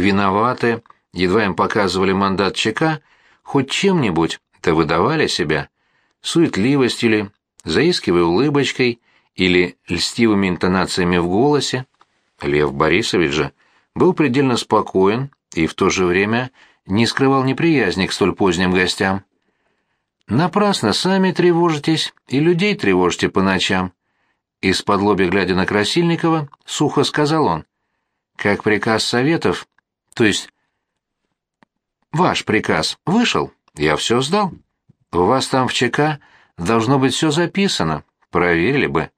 виноваты, едва им показывали мандат ЧК, хоть чем-нибудь, то выдавали себя, суетливостью или заискивая улыбочкой или льстивыми интонациями в голосе. Лев Борисович же был предельно спокоен и в то же время не скрывал неприязни к столь поздним гостям. «Напрасно сами тревожитесь и людей тревожите по ночам», из-под лоби глядя на Красильникова, сухо сказал он. «Как приказ Советов, то есть ваш приказ вышел, я все сдал. У вас там в ЧК должно быть все записано, проверили бы.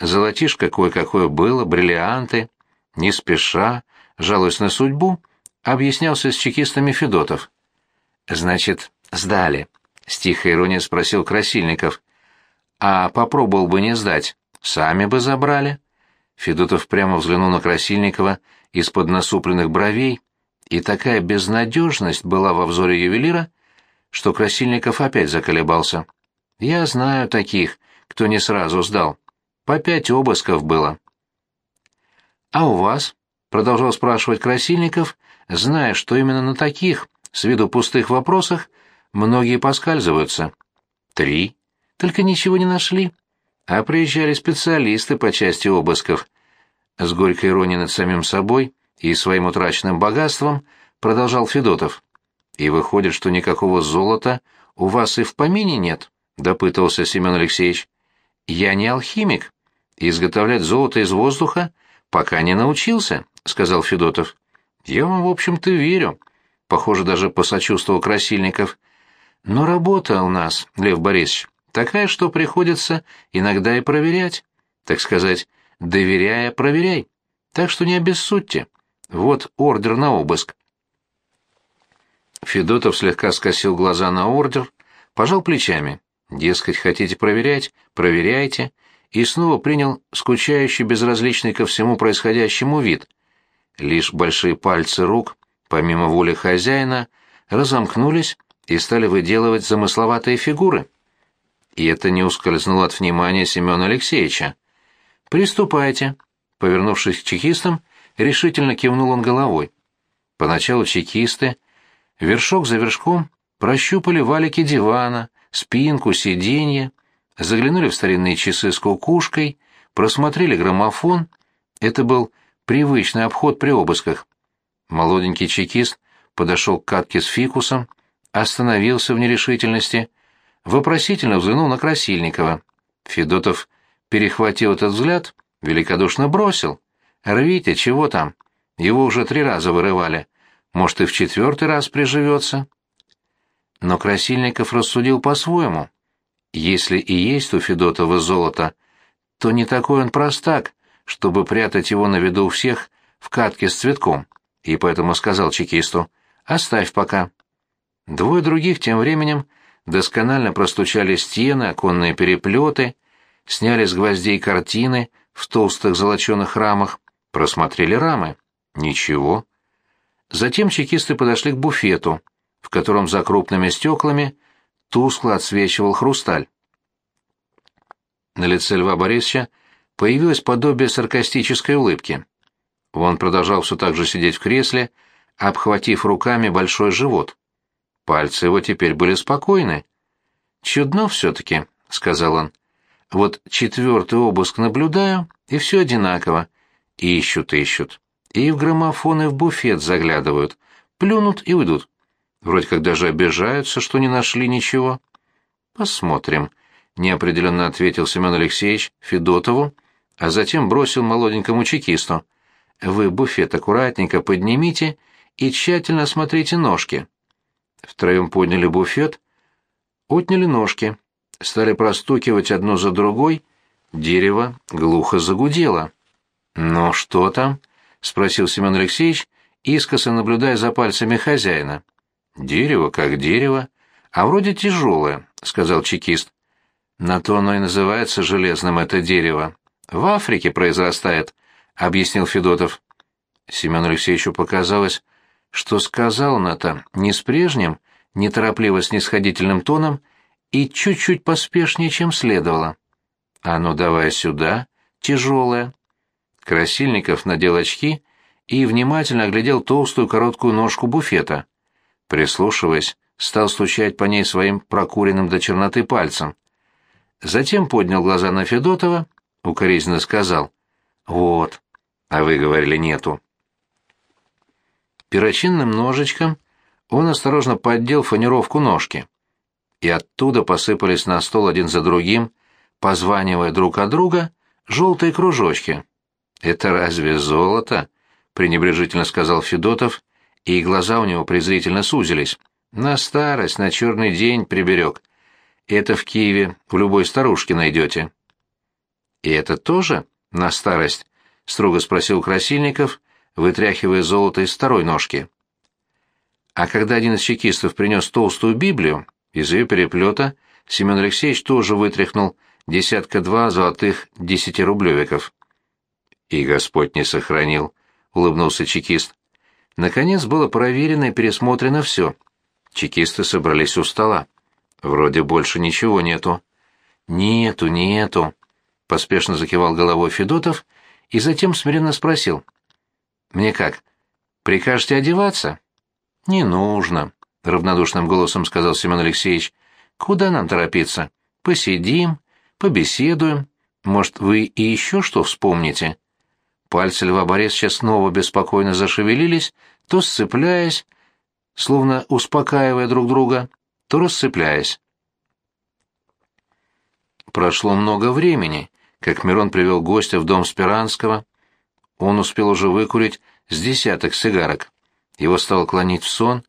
Золотишко кое-какое было, бриллианты. Не спеша, жалуясь на судьбу, объяснялся с чекистами Федотов. «Значит, сдали?» — с тихой иронией спросил Красильников. «А попробовал бы не сдать, Сами бы забрали. Федотов прямо взглянул на Красильникова из-под насупленных бровей, и такая безнадежность была во взоре ювелира, что Красильников опять заколебался. «Я знаю таких, кто не сразу сдал. По пять обысков было». «А у вас?» — продолжал спрашивать Красильников, зная, что именно на таких, с виду пустых вопросах, многие поскальзываются. «Три. Только ничего не нашли а приезжали специалисты по части обысков. С горькой иронией над самим собой и своим утраченным богатством продолжал Федотов. «И выходит, что никакого золота у вас и в помине нет?» — допытывался Семен Алексеевич. «Я не алхимик. Изготовлять золото из воздуха пока не научился», — сказал Федотов. «Я вам, в общем-то, верю», — похоже, даже посочувствовал Красильников. «Но работа у нас, Лев Борисович, Такая, что приходится иногда и проверять. Так сказать, доверяя, проверяй. Так что не обессудьте. Вот ордер на обыск. Федотов слегка скосил глаза на ордер, пожал плечами. Дескать, хотите проверять? Проверяйте. И снова принял скучающий, безразличный ко всему происходящему вид. Лишь большие пальцы рук, помимо воли хозяина, разомкнулись и стали выделывать замысловатые фигуры и это не ускользнуло от внимания Семена Алексеевича. «Приступайте», — повернувшись к чекистам, решительно кивнул он головой. Поначалу чекисты, вершок за вершком, прощупали валики дивана, спинку, сиденье, заглянули в старинные часы с кукушкой, просмотрели граммофон. Это был привычный обход при обысках. Молоденький чекист подошел к катке с фикусом, остановился в нерешительности, вопросительно взглянул на Красильникова. Федотов перехватил этот взгляд, великодушно бросил. «Рвите, чего там? Его уже три раза вырывали. Может, и в четвертый раз приживется?» Но Красильников рассудил по-своему. Если и есть у Федотова золото, то не такой он простак, чтобы прятать его на виду у всех в катке с цветком, и поэтому сказал чекисту «Оставь пока». Двое других тем временем досконально простучали стены, оконные переплеты, сняли с гвоздей картины в толстых золоченых рамах, просмотрели рамы. Ничего. Затем чекисты подошли к буфету, в котором за крупными стеклами тускло отсвечивал хрусталь. На лице Льва Борисовича появилось подобие саркастической улыбки. Он продолжал все так же сидеть в кресле, обхватив руками большой живот. Пальцы его теперь были спокойны. «Чудно все-таки», — сказал он. «Вот четвертый обыск наблюдаю, и все одинаково. Ищут, ищут. И в граммофон, и в буфет заглядывают. Плюнут и уйдут. Вроде как даже обижаются, что не нашли ничего». «Посмотрим», — неопределенно ответил Семен Алексеевич Федотову, а затем бросил молоденькому чекисту. «Вы буфет аккуратненько поднимите и тщательно осмотрите ножки». Втроем подняли буфет, отняли ножки, стали простукивать одно за другой, дерево глухо загудело. «Ну что там?» — спросил Семен Алексеевич, искоса наблюдая за пальцами хозяина. «Дерево как дерево, а вроде тяжелое», — сказал чекист. «На то оно и называется железным это дерево. В Африке произрастает», — объяснил Федотов. Семену Алексеевичу показалось, что сказал он это не с прежним, неторопливо снисходительным тоном и чуть-чуть поспешнее, чем следовало. «А ну давай сюда, тяжелое». Красильников надел очки и внимательно оглядел толстую короткую ножку буфета. Прислушиваясь, стал стучать по ней своим прокуренным до черноты пальцем. Затем поднял глаза на Федотова, укоризненно сказал «Вот, а вы говорили нету». Перочинным ножичком он осторожно поддел фанеровку ножки, и оттуда посыпались на стол один за другим, позванивая друг от друга, желтые кружочки. «Это разве золото?» — пренебрежительно сказал Федотов, и глаза у него презрительно сузились. «На старость, на черный день приберег. Это в Киеве в любой старушке найдете». «И это тоже на старость?» — строго спросил Красильников, вытряхивая золото из второй ножки. А когда один из чекистов принес толстую Библию, из ее переплета Семен Алексеевич тоже вытряхнул десятка-два золотых десятирублевиков. «И Господь не сохранил», — улыбнулся чекист. Наконец было проверено и пересмотрено все. Чекисты собрались у стола. Вроде больше ничего нету. «Нету, нету», — поспешно закивал головой Федотов и затем смиренно спросил. «Мне как, прикажете одеваться?» «Не нужно», — равнодушным голосом сказал Семен Алексеевич. «Куда нам торопиться? Посидим, побеседуем. Может, вы и еще что вспомните?» Пальцы Льва Борисовича снова беспокойно зашевелились, то сцепляясь, словно успокаивая друг друга, то рассыпляясь. Прошло много времени, как Мирон привел гостя в дом Спиранского. Он успел уже выкурить с десяток сигарок. Его стало клонить в сон,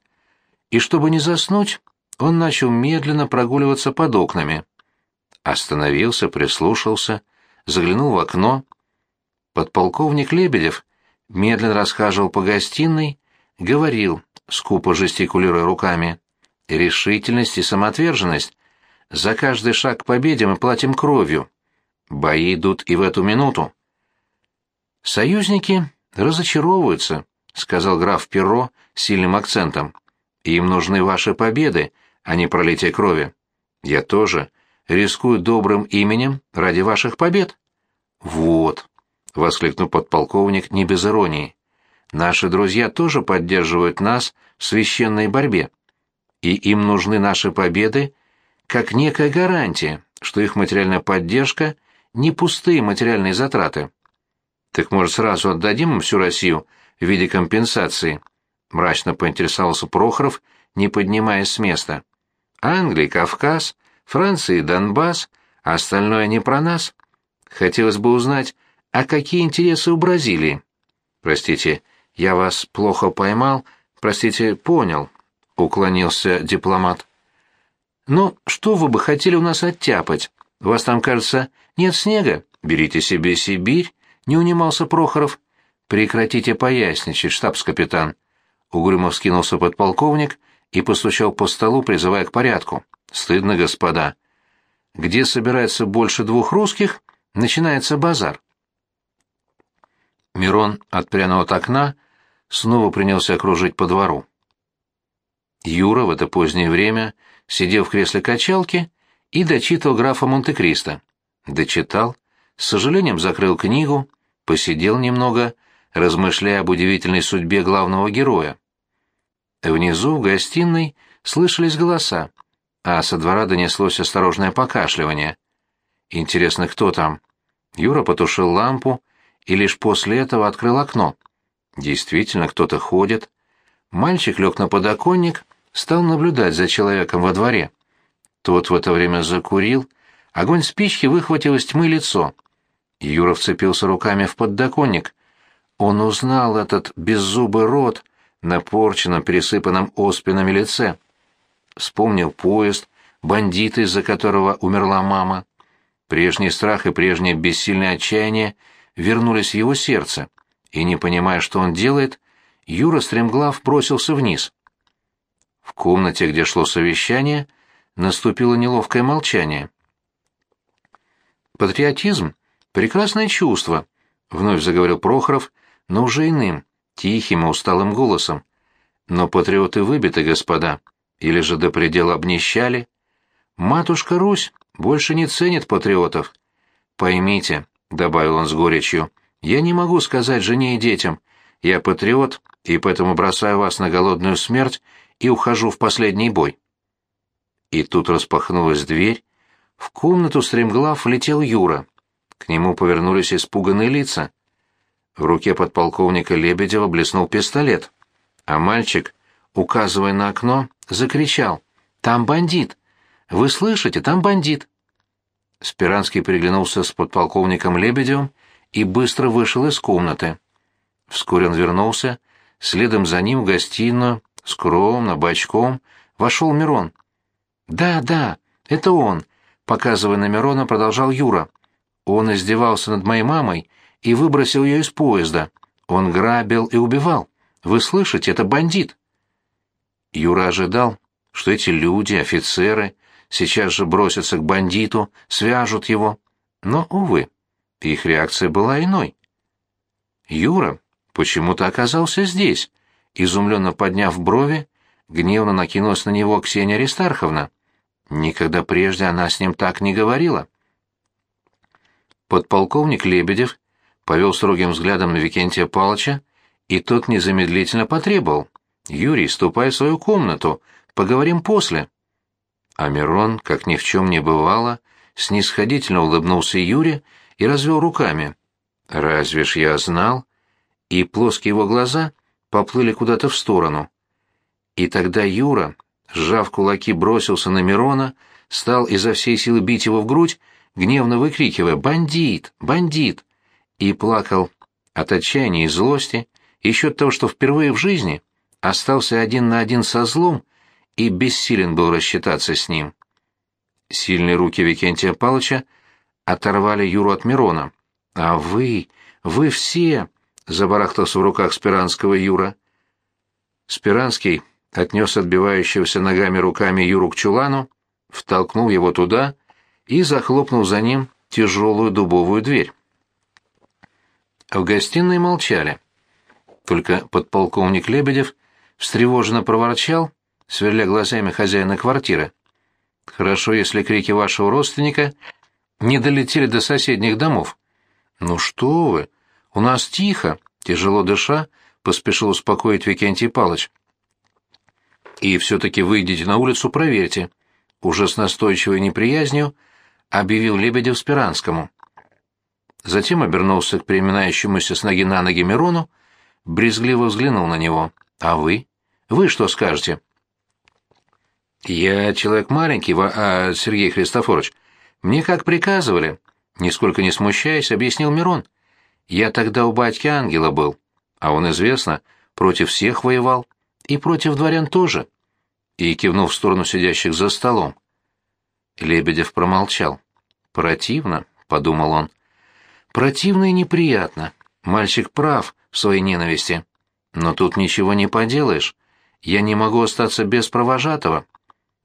и чтобы не заснуть, он начал медленно прогуливаться под окнами. Остановился, прислушался, заглянул в окно. Подполковник Лебедев медленно расхаживал по гостиной, говорил, скупо жестикулируя руками. «Решительность и самоотверженность. За каждый шаг к победе мы платим кровью. Бои идут и в эту минуту». Союзники разочаровываются, сказал граф Перро с сильным акцентом. Им нужны ваши победы, а не пролитие крови. Я тоже рискую добрым именем ради ваших побед. Вот, воскликнул подполковник не без иронии. Наши друзья тоже поддерживают нас в священной борьбе. И им нужны наши победы как некая гарантия, что их материальная поддержка не пустые материальные затраты. Так может сразу отдадим им всю Россию в виде компенсации?» — мрачно поинтересовался Прохоров, не поднимаясь с места. «Англия, Кавказ, Франция и Донбасс, а остальное не про нас. Хотелось бы узнать, а какие интересы у Бразилии?» «Простите, я вас плохо поймал, простите, понял», — уклонился дипломат. «Ну, что вы бы хотели у нас оттяпать? У вас там, кажется, нет снега? Берите себе Сибирь», — не унимался Прохоров. «Прекратите поясничать, штабс-капитан!» Угрюмо вскинулся подполковник и постучал по столу, призывая к порядку. «Стыдно, господа! Где собирается больше двух русских, начинается базар!» Мирон отпрянул от окна, снова принялся окружить по двору. Юра в это позднее время сидел в кресле качалки и дочитывал графа Монте-Кристо. Дочитал, с сожалением закрыл книгу, посидел немного — размышляя об удивительной судьбе главного героя. Внизу, в гостиной, слышались голоса, а со двора донеслось осторожное покашливание. Интересно, кто там? Юра потушил лампу и лишь после этого открыл окно. Действительно, кто-то ходит. Мальчик лег на подоконник, стал наблюдать за человеком во дворе. Тот в это время закурил, огонь спички выхватил из тьмы лицо. Юра вцепился руками в подоконник, он узнал этот беззубый рот на порченном, пересыпанном оспинами лице. Вспомнил поезд, бандит, из-за которого умерла мама. Прежний страх и прежнее бессильное отчаяние вернулись в его сердце, и, не понимая, что он делает, Юра стремглав бросился вниз. В комнате, где шло совещание, наступило неловкое молчание. «Патриотизм — прекрасное чувство», — вновь заговорил Прохоров, но уже иным, тихим и усталым голосом. Но патриоты выбиты, господа, или же до предела обнищали. Матушка Русь больше не ценит патриотов. Поймите, — добавил он с горечью, — я не могу сказать жене и детям, Я патриот, и поэтому бросаю вас на голодную смерть и ухожу в последний бой». И тут распахнулась дверь. В комнату стремглав летел Юра. К нему повернулись испуганные лица. В руке подполковника Лебедева блеснул пистолет, а мальчик, указывая на окно, закричал «Там бандит! Вы слышите, там бандит!» Спиранский переглянулся с подполковником Лебедевым и быстро вышел из комнаты. Вскоре он вернулся, следом за ним в гостиную, скромно, бочком, вошел Мирон. «Да, да, это он», — показывая на Мирона, продолжал Юра. «Он издевался над моей мамой и выбросил ее из поезда. Он грабил и убивал. Вы слышите, это бандит». Юра ожидал, что эти люди, офицеры, сейчас же бросятся к бандиту, свяжут его. Но, увы, их реакция была иной. Юра почему-то оказался здесь, изумленно подняв брови, гневно накинулась на него Ксения Аристарховна. Никогда прежде она с ним так не говорила. Подполковник Лебедев повел строгим взглядом на Викентия Палыча, и тот незамедлительно потребовал. «Юрий, ступай в свою комнату, поговорим после». А Мирон, как ни в чем не бывало, снисходительно улыбнулся Юре и развел руками. «Разве ж я знал?» И плоские его глаза поплыли куда-то в сторону. И тогда Юра, сжав кулаки, бросился на Мирона, стал изо всей силы бить его в грудь, гневно выкрикивая «Бандит! Бандит!» и плакал от отчаяния и злости, еще от того, что впервые в жизни остался один на один со злом и бессилен был рассчитаться с ним. Сильные руки Викентия Палыча оторвали Юру от Мирона. «А вы, вы все!» — забарахтался в руках Спиранского Юра. Спиранский отнес отбивающегося ногами руками Юру к чулану, втолкнул его туда и захлопнул за ним тяжелую дубовую дверь. В гостиной молчали. Только подполковник Лебедев встревоженно проворчал, сверля глазами хозяина квартиры. «Хорошо, если крики вашего родственника не долетели до соседних домов». «Ну что вы! У нас тихо!» — тяжело дыша, поспешил успокоить Викентий Палыч. «И все-таки выйдите на улицу, проверьте», — уже с настойчивой неприязнью объявил Лебедев Спиранскому. Затем обернулся к переминающемуся с ноги на ноги Мирону, брезгливо взглянул на него. «А вы? Вы что скажете?» «Я человек маленький, а, Сергей Христофорович. Мне как приказывали». Нисколько не смущаясь, объяснил Мирон. «Я тогда у батьки ангела был, а он, известно, против всех воевал, и против дворян тоже». И кивнул в сторону сидящих за столом. Лебедев промолчал. «Противно», — подумал он. «Противно и неприятно. Мальчик прав в своей ненависти. Но тут ничего не поделаешь. Я не могу остаться без провожатого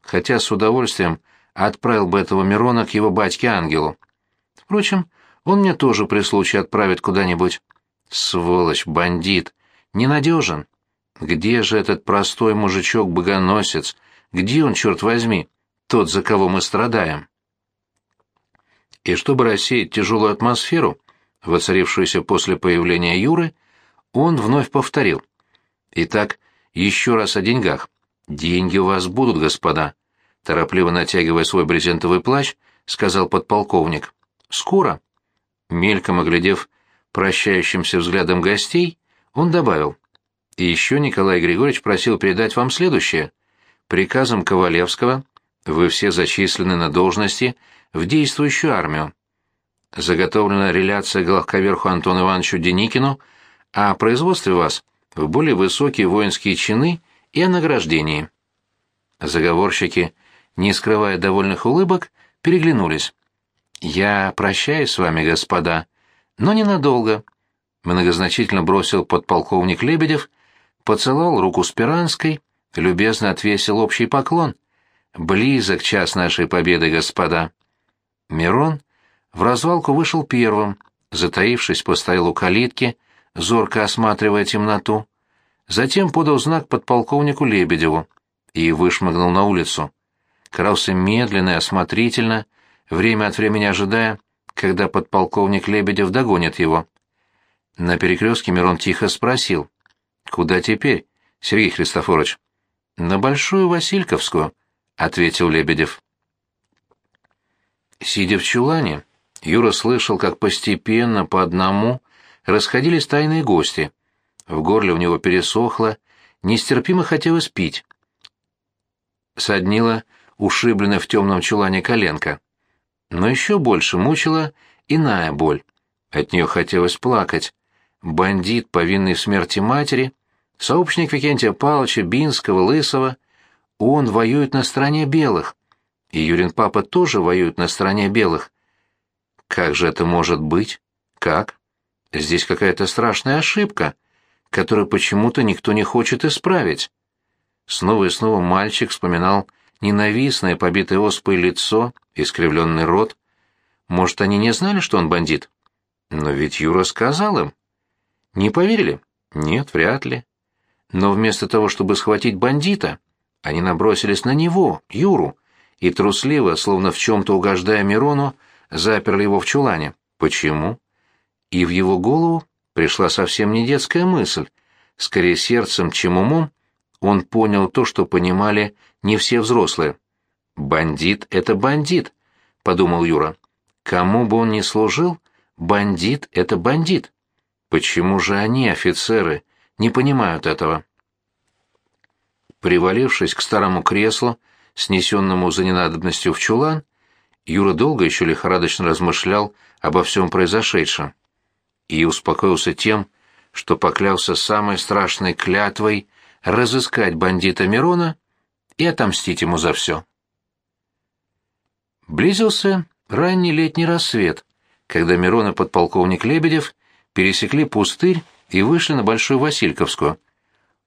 хотя с удовольствием отправил бы этого Мирона к его батьке-ангелу. Впрочем, он мне тоже при случае отправит куда-нибудь. Сволочь, бандит, ненадежен. Где же этот простой мужичок-богоносец? Где он, черт возьми, тот, за кого мы страдаем? И чтобы рассеять тяжелую атмосферу, воцарившуюся после появления Юры, он вновь повторил. Итак, еще раз о деньгах. «Деньги у вас будут, господа», — торопливо натягивая свой брезентовый плащ, сказал подполковник. «Скоро». Мельком оглядев прощающимся взглядом гостей, он добавил. «И еще Николай Григорьевич просил передать вам следующее. Приказом Ковалевского вы все зачислены на должности в действующую армию. Заготовлена реляция главковерху Антону Ивановичу Деникину о производстве вас в более высокие воинские чины и о награждении. Заговорщики, не скрывая довольных улыбок, переглянулись. «Я прощаюсь с вами, господа, но ненадолго», — многозначительно бросил подполковник Лебедев, поцеловал руку Спиранской, любезно отвесил общий поклон. «Близок час нашей победы, господа». Мирон в развалку вышел первым, затаившись, постоял у калитки, зорко осматривая темноту затем подал знак подполковнику Лебедеву и вышмыгнул на улицу. Крался медленно и осмотрительно, время от времени ожидая, когда подполковник Лебедев догонит его. На перекрестке Мирон тихо спросил. «Куда теперь, Сергей Христофорович?» «На Большую Васильковскую», — ответил Лебедев. Сидя в чулане, Юра слышал, как постепенно, по одному, расходились тайные гости. В горле у него пересохло, нестерпимо хотелось пить. Соднила ушибленная в темном чулане коленка. Но еще больше мучила иная боль. От нее хотелось плакать. Бандит, повинный в смерти матери, сообщник Викентия Павловича, Бинского, Лысого, он воюет на стороне белых. И Юрин папа тоже воюет на стороне белых. Как же это может быть? Как? Здесь какая-то страшная ошибка, которую почему-то никто не хочет исправить. Снова и снова мальчик вспоминал ненавистное, побитое оспой лицо, искривленный рот. Может, они не знали, что он бандит? Но ведь Юра сказал им. Не поверили? Нет, вряд ли. Но вместо того, чтобы схватить бандита, они набросились на него, Юру, и трусливо, словно в чем-то угождая Мирону, заперли его в чулане. Почему? И в его голову пришла совсем не детская мысль. Скорее сердцем, чем умом, он понял то, что понимали не все взрослые. «Бандит — это бандит», — подумал Юра. «Кому бы он ни служил, бандит — это бандит». Почему же они, офицеры, не понимают этого? Привалившись к старому креслу, снесенному за ненадобностью в чулан, Юра долго еще лихорадочно размышлял обо всем произошедшем и успокоился тем, что поклялся самой страшной клятвой разыскать бандита Мирона и отомстить ему за все. Близился ранний летний рассвет, когда Мирон и подполковник Лебедев пересекли пустырь и вышли на Большую Васильковскую.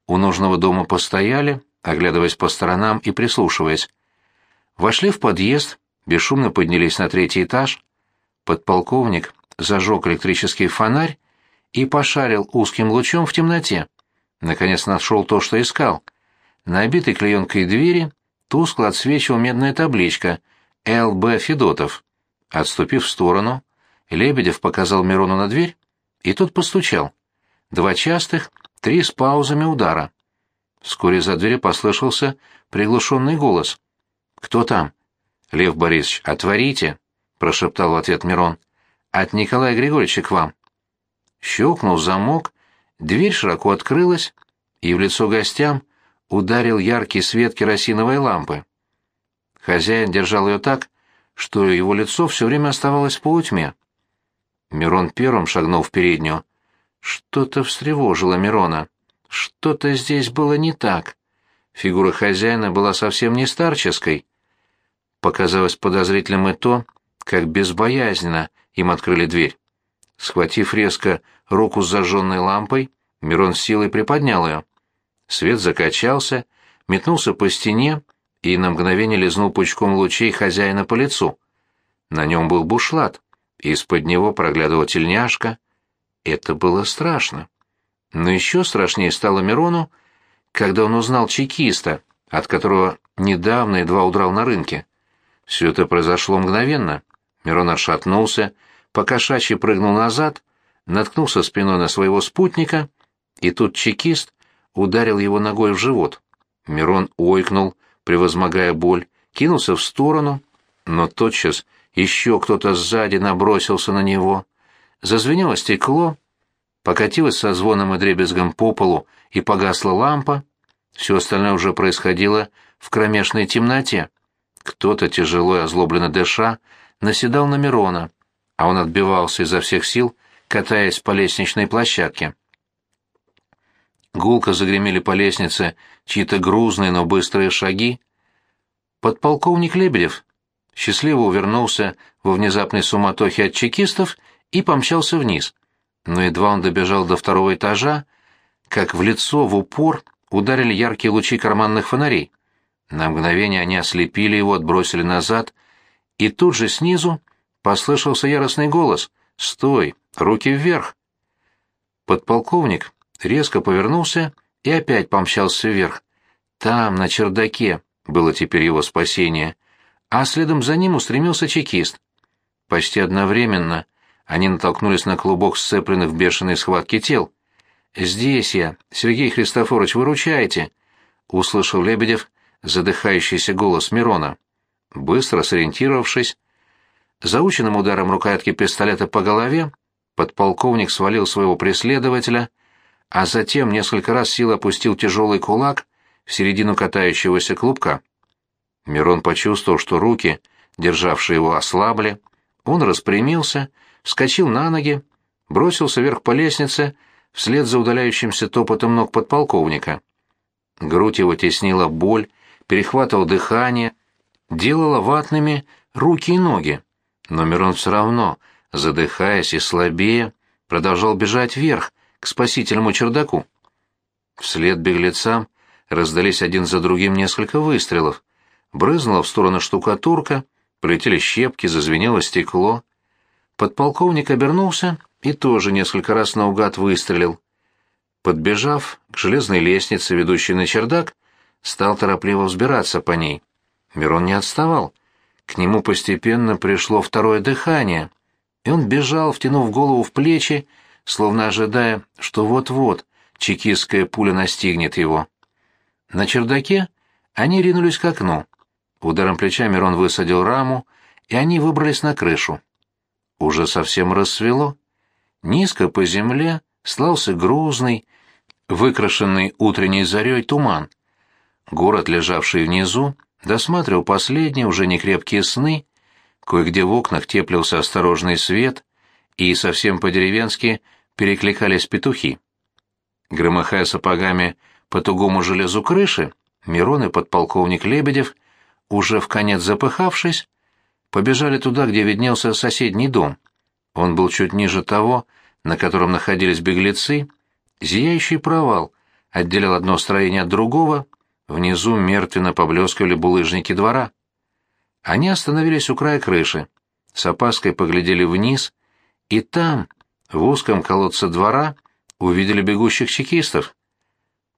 У нужного дома постояли, оглядываясь по сторонам и прислушиваясь. Вошли в подъезд, бесшумно поднялись на третий этаж. Подполковник зажег электрический фонарь и пошарил узким лучом в темноте. Наконец нашел то, что искал. На обитой клеенкой двери тускло отсвечивала медная табличка «ЛБ Федотов». Отступив в сторону, Лебедев показал Мирону на дверь, и тот постучал. Два частых, три с паузами удара. Вскоре за дверью послышался приглушенный голос. «Кто там?» «Лев Борисович, отворите!» — прошептал в ответ Мирон. «От Николая Григорьевича к вам». Щелкнул замок, дверь широко открылась, и в лицо гостям ударил яркий свет керосиновой лампы. Хозяин держал ее так, что его лицо все время оставалось в полутьме. Мирон первым шагнул в переднюю. Что-то встревожило Мирона. Что-то здесь было не так. Фигура хозяина была совсем не старческой. Показалось подозрительным и то, как безбоязненно им открыли дверь. Схватив резко руку с зажженной лампой, Мирон с силой приподнял ее. Свет закачался, метнулся по стене и на мгновение лизнул пучком лучей хозяина по лицу. На нем был бушлат. Из-под него проглядывала тельняшка. Это было страшно. Но еще страшнее стало Мирону, когда он узнал чекиста, от которого недавно едва удрал на рынке. Все это произошло мгновенно. Мирон отшатнулся, покошачьи прыгнул назад, наткнулся спиной на своего спутника, и тут чекист ударил его ногой в живот. Мирон ойкнул, превозмогая боль, кинулся в сторону, но тотчас еще кто-то сзади набросился на него. Зазвенело стекло, покатилось со звоном и дребезгом по полу и погасла лампа. Все остальное уже происходило в кромешной темноте. Кто-то, тяжело и озлобленно дыша, наседал на Мирона, а он отбивался изо всех сил, катаясь по лестничной площадке. Гулко загремели по лестнице чьи-то грузные, но быстрые шаги. Подполковник Лебедев счастливо увернулся во внезапной суматохе от чекистов и помчался вниз. Но едва он добежал до второго этажа, как в лицо в упор ударили яркие лучи карманных фонарей. На мгновение они ослепили его, отбросили назад, и тут же снизу послышался яростный голос «Стой! Руки вверх!». Подполковник резко повернулся и опять помчался вверх. Там, на чердаке, было теперь его спасение а следом за ним устремился чекист. Почти одновременно они натолкнулись на клубок сцепленных в бешеной схватке тел. «Здесь я! Сергей Христофорович, выручайте!» — услышал Лебедев задыхающийся голос Мирона. Быстро сориентировавшись, заученным ударом рукоятки пистолета по голове, подполковник свалил своего преследователя, а затем несколько раз сил опустил тяжелый кулак в середину катающегося клубка. Мирон почувствовал, что руки, державшие его, ослабли. Он распрямился, вскочил на ноги, бросился вверх по лестнице вслед за удаляющимся топотом ног подполковника. Грудь его теснила боль, перехватывал дыхание, делала ватными руки и ноги. Но Мирон все равно, задыхаясь и слабее, продолжал бежать вверх, к спасительному чердаку. Вслед беглецам раздались один за другим несколько выстрелов. Брызнула в сторону штукатурка, полетели щепки, зазвенело стекло. Подполковник обернулся и тоже несколько раз наугад выстрелил. Подбежав к железной лестнице, ведущей на чердак, стал торопливо взбираться по ней. Мирон не отставал. К нему постепенно пришло второе дыхание, и он бежал, втянув голову в плечи, словно ожидая, что вот-вот чекистская пуля настигнет его. На чердаке они ринулись к окну. Ударом плеча Мирон высадил раму, и они выбрались на крышу. Уже совсем рассвело. Низко по земле слался грузный, выкрашенный утренней зарей туман. Город, лежавший внизу, досматривал последние, уже некрепкие сны, кое-где в окнах теплился осторожный свет, и совсем по-деревенски перекликались петухи. Громыхая сапогами по тугому железу крыши, Мирон и подполковник Лебедев, уже в конец запыхавшись, побежали туда, где виднелся соседний дом. Он был чуть ниже того, на котором находились беглецы, зияющий провал отделял одно строение от другого, внизу мертвенно поблескивали булыжники двора. Они остановились у края крыши, с опаской поглядели вниз, и там, в узком колодце двора, увидели бегущих чекистов.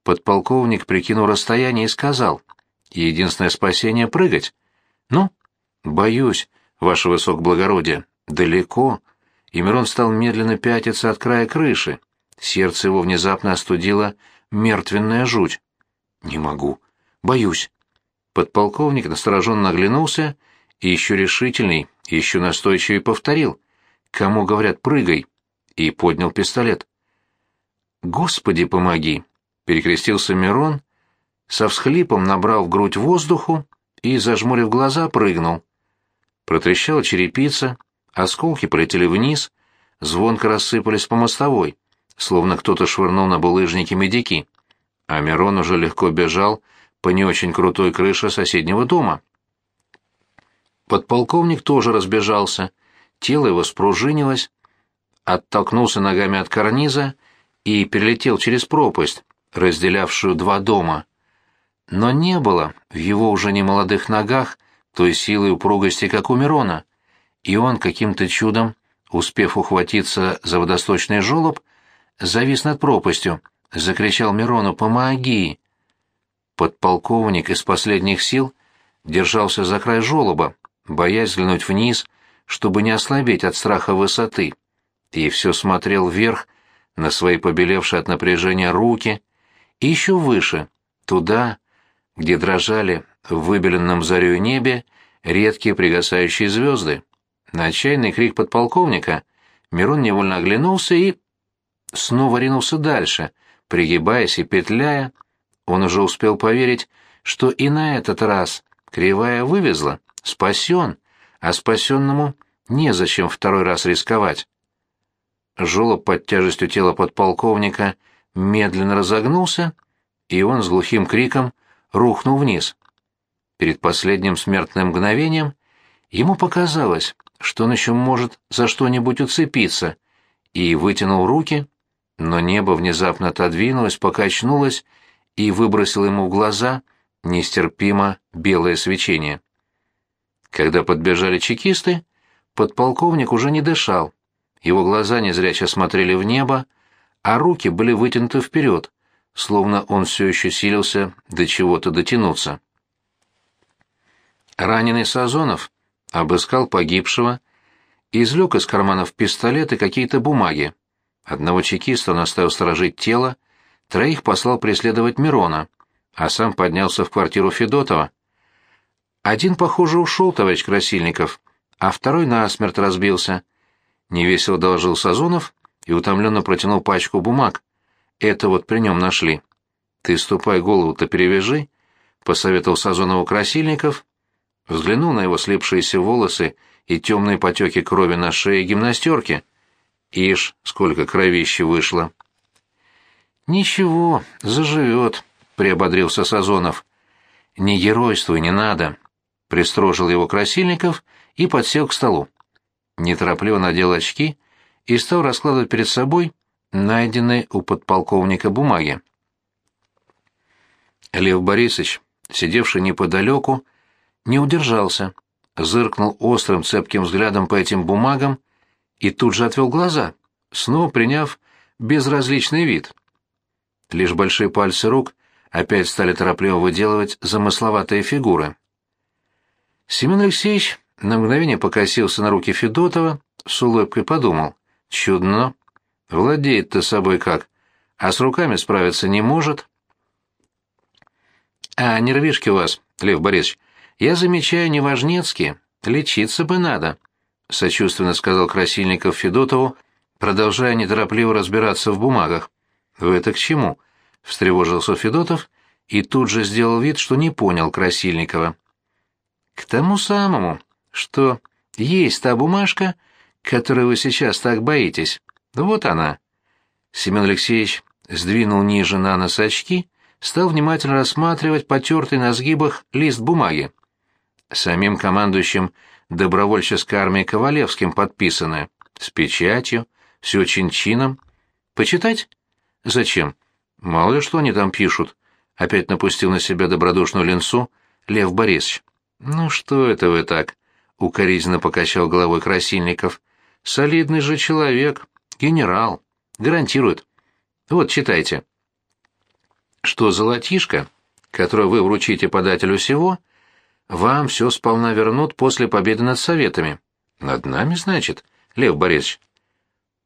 Подполковник прикинул расстояние и сказал, «Единственное спасение — прыгать». «Ну?» «Боюсь, ваше высокоблагородие, далеко». И Мирон стал медленно пятиться от края крыши. Сердце его внезапно остудило мертвенная жуть. «Не могу. Боюсь». Подполковник настороженно оглянулся и еще решительней, еще настойчивее повторил. «Кому говорят, прыгай!» и поднял пистолет. «Господи, помоги!» — перекрестился Мирон, со всхлипом набрал в грудь воздуху и, зажмурив глаза, прыгнул. Протрещала черепица, осколки полетели вниз, звонко рассыпались по мостовой, словно кто-то швырнул на булыжники медики, а Мирон уже легко бежал по не очень крутой крыше соседнего дома. Подполковник тоже разбежался, тело его спружинилось, оттолкнулся ногами от карниза и перелетел через пропасть, разделявшую два дома. Но не было в его уже немолодых ногах той силы и упругости, как у Мирона, и он каким-то чудом, успев ухватиться за водосточный желоб, завис над пропастью, закричал Мирону «Помоги!». Подполковник из последних сил держался за край желоба, боясь взглянуть вниз, чтобы не ослабеть от страха высоты и все смотрел вверх на свои побелевшие от напряжения руки, и еще выше, туда, где дрожали в выбеленном зарею небе редкие пригасающие звезды. На отчаянный крик подполковника Мирон невольно оглянулся и... снова ринулся дальше, пригибаясь и петляя. Он уже успел поверить, что и на этот раз кривая вывезла, спасен, а спасенному незачем второй раз рисковать. Жолоб под тяжестью тела подполковника медленно разогнулся, и он с глухим криком рухнул вниз. Перед последним смертным мгновением ему показалось, что он еще может за что-нибудь уцепиться, и вытянул руки, но небо внезапно отодвинулось, покачнулось и выбросило ему в глаза нестерпимо белое свечение. Когда подбежали чекисты, подполковник уже не дышал, его глаза незрячо смотрели в небо, а руки были вытянуты вперед, словно он все еще силился до чего-то дотянуться. Раненый Сазонов обыскал погибшего извлек из карманов пистолет и какие-то бумаги. Одного чекиста он оставил сторожить тело, троих послал преследовать Мирона, а сам поднялся в квартиру Федотова. Один, похоже, ушел, товарищ Красильников, а второй насмерть разбился. Невесело доложил Сазонов и утомленно протянул пачку бумаг. Это вот при нем нашли. Ты ступай голову-то перевяжи, — посоветовал Сазонову Красильников, взглянул на его слепшиеся волосы и темные потеки крови на шее гимнастерки. Ишь, сколько кровищи вышло. «Ничего, заживет», — приободрился Сазонов. «Не геройствуй, не надо», — пристрожил его Красильников и подсел к столу. Неторопливо надел очки и стал раскладывать перед собой найденные у подполковника бумаги. Лев Борисович, сидевший неподалеку, не удержался, зыркнул острым цепким взглядом по этим бумагам и тут же отвел глаза, снова приняв безразличный вид. Лишь большие пальцы рук опять стали торопливо выделывать замысловатые фигуры. Семен Алексеевич на мгновение покосился на руки Федотова, с улыбкой подумал. Чудно. Владеет-то собой как, а с руками справиться не может. А нервишки у вас, Лев Борисович, я замечаю неважнецкие, лечиться бы надо, — сочувственно сказал Красильников Федотову, продолжая неторопливо разбираться в бумагах. «Вы это к чему?» — встревожился Федотов и тут же сделал вид, что не понял Красильникова. «К тому самому, что есть та бумажка, которой вы сейчас так боитесь. Вот она». Семен Алексеевич сдвинул ниже на нос очки стал внимательно рассматривать потертый на сгибах лист бумаги. Самим командующим добровольческой армии Ковалевским подписанное, с печатью, все чин-чином. Почитать? Зачем? Мало ли что они там пишут. Опять напустил на себя добродушную линцу Лев Борисович. Ну что это вы так? Укоризненно покачал головой Красильников. Солидный же человек, генерал, гарантирует. Вот, читайте что золотишко, которое вы вручите подателю всего, вам все сполна вернут после победы над Советами. Над нами, значит, Лев Борисович?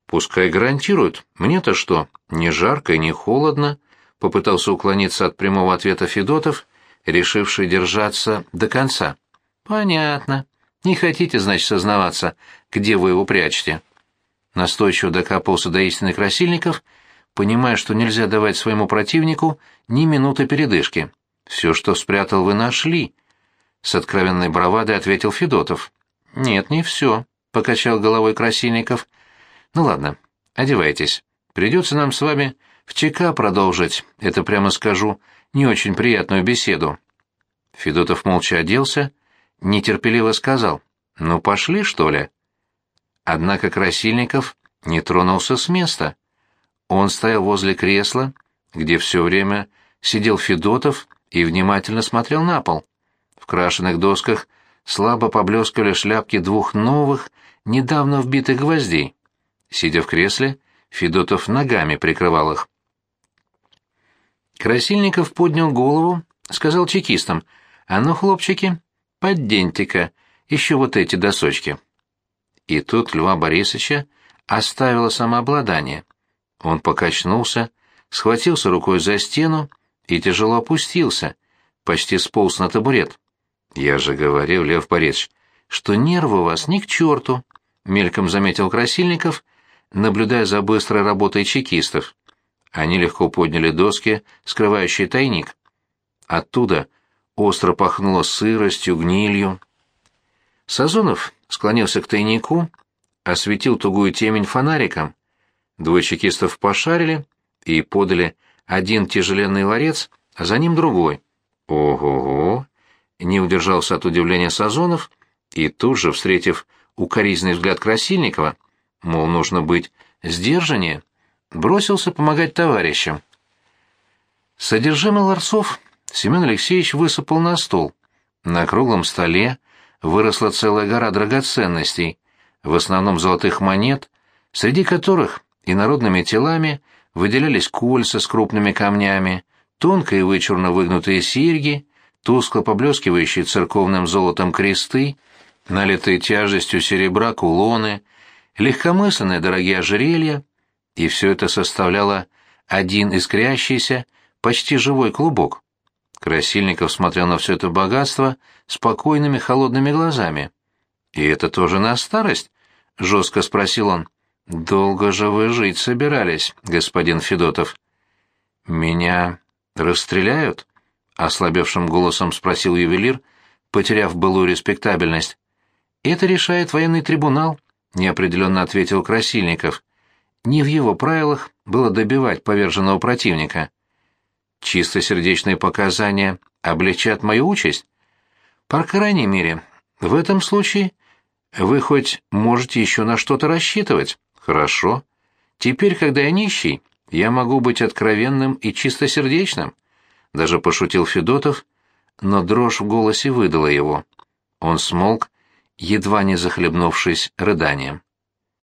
Пускай гарантируют. Мне-то что, не жарко и не холодно, попытался уклониться от прямого ответа Федотов, решивший держаться до конца. Понятно. Не хотите, значит, сознаваться, где вы его прячете. Настойчиво докапался до истины Красильников — понимая, что нельзя давать своему противнику ни минуты передышки. «Все, что спрятал, вы нашли», — с откровенной бравадой ответил Федотов. «Нет, не все», — покачал головой Красильников. «Ну ладно, одевайтесь. Придется нам с вами в ЧК продолжить, это прямо скажу, не очень приятную беседу». Федотов молча оделся, нетерпеливо сказал, «Ну, пошли, что ли?» Однако Красильников не тронулся с места. Он стоял возле кресла, где все время сидел Федотов и внимательно смотрел на пол. Крашеных досках слабо поблескивали шляпки двух новых, недавно вбитых гвоздей. Сидя в кресле, Федотов ногами прикрывал их. Красильников поднял голову, сказал чекистам, «А ну, хлопчики, подденьте-ка еще вот эти досочки». И тут Льва Борисовича оставило самообладание. Он покачнулся, схватился рукой за стену и тяжело опустился, почти сполз на табурет. «Я же говорил, Лев Борисович, что нервы у вас ни к черту», — мельком заметил Красильников, наблюдая за быстрой работой чекистов. Они легко подняли доски, скрывающие тайник. Оттуда остро пахнуло сыростью, гнилью. Сазонов склонился к тайнику, осветил тугую темень фонариком. Двое чекистов пошарили и подали один тяжеленный ларец, а за ним другой. Ого-го! Не удержался от удивления Сазонов и тут же, встретив укоризненный взгляд Красильникова, мол, нужно быть сдержаннее, бросился помогать товарищам. Содержимое ларцов Семен Алексеевич высыпал на стол. На круглом столе выросла целая гора драгоценностей, в основном золотых монет, среди которых и народными телами выделялись кольца с крупными камнями, тонко и вычурно выгнутые серьги, тускло поблескивающие церковным золотом кресты, налитые тяжестью серебра кулоны, легкомысленные дорогие ожерелья, и все это составляло один искрящийся, почти живой клубок. Красильников смотрел на все это богатство спокойными холодными глазами. «И это тоже на старость?» — жестко спросил он. «Долго же вы жить собирались, господин Федотов?» «Меня расстреляют?» — ослабевшим голосом спросил ювелир, потеряв былую респектабельность. «Это решает военный трибунал», — неопределенно ответил Красильников. «Не в его правилах было добивать поверженного противника. Чистосердечные показания облегчат мою участь? По крайней мере, в этом случае вы хоть можете еще на что-то рассчитывать. Хорошо. Теперь, когда я нищий, я могу быть откровенным и чистосердечным. Даже пошутил Федотов, но дрожь в голосе выдала его. Он смолк, едва не захлебнувшись рыданием.